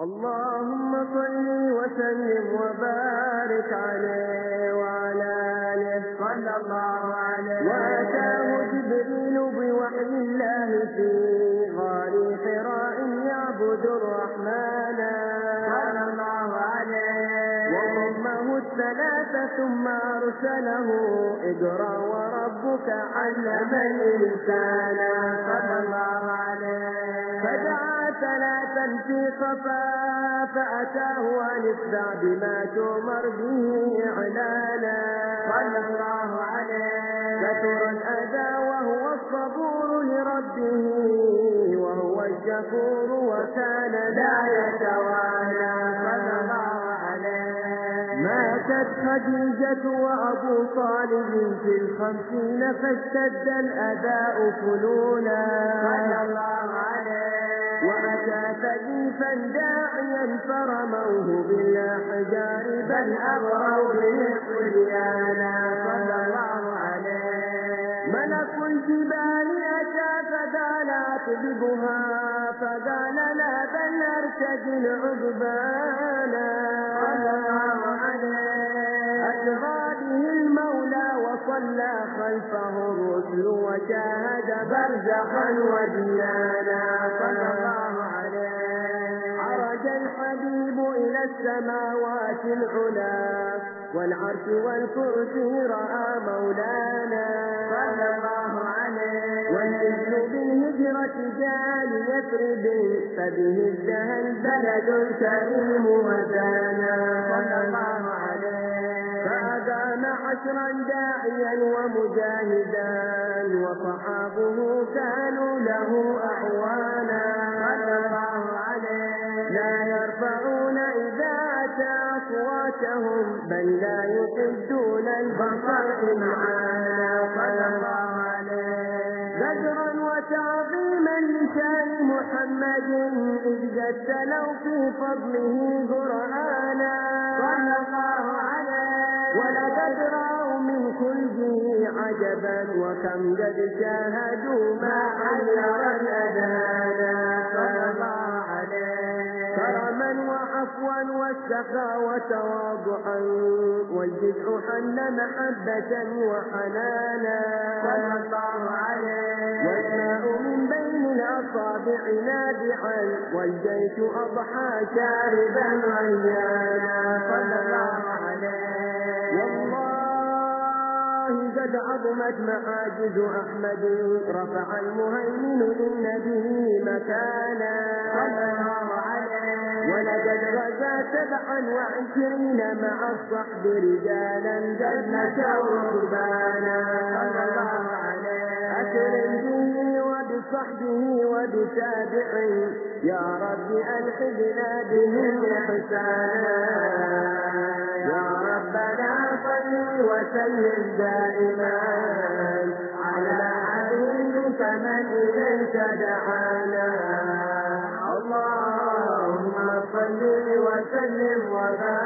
اللهم صل وسلم وبارك عليه وعلى آله. صلى الله عليه وأتاه جبريل بوحي الله في غار حراء يعبد الرحمن. صلى الله عليه. وضمه الثلاثة ثم أرسله. اقرأ وربك علم الإنسان. صلى الله عليه. فدعا ثلاثا في صفا فأتاه أن اتبع بما تؤمر به إعلانا. صلى الله عليه كثر الأذى وهو الصبور لربه وهو الشكور وكان لا يتوانى صلى الله عليه. ماتت خديجة وأبو طالب في الخمسين فاشتد الأداء فلولا صلى الله عليه فجيفا داعيا فرموه بالأحجار بل أغروا به الصبيانا صلى الله عليه. ملك الجبال أتى فقال أكذبها فقال لا بل أرتجل عقبانا صلى الله عليه. أسرى به المولى وصلى خلفه الرسل وشاهد برزخا وديانا. الحبيب إلى السماوات العلا والعرش والكرسي رأى مولانا. صلى الله عليه والإذن بالهجرة جاء ليثرب فبه ازدهى البلد كريم ودانا صلى الله عليه. فأقام عشرا داعيا ومجاهدا وصحابه لا يرفعون إذا أتى أصواتهم بل لا يحدون البصر معانا. صلى الله عليه زجرا وتعظيما لشان محمد إذ قد تلوا في فضله قرآنا صلى الله عليه ولقد رأوا من خلقه عجبا وكم قد شاهدوا ما حير الأذانا وعفوا والسخا وتواضعا والجزع حن محبة وحنانا. صلى الله عليه. والماء من بين الأصابع نابعا والجيش أضحى شاربا ريانا صلى الله عليه. والله قد عظمت معاجز أحمد. رفع المهيمن إن به مكانا. صلى الله عليه. ولقد سبعا وعشرين مع الصحب رجالا قد نشوا ركبانا صلى الله عليه أكرم به وبصحبه وبتابعه يا رب ألحقنا بهم إحسانا يا ربنا صل وسلم دائما على حبيبك من إليك دعانا. وسلم وبارك عليه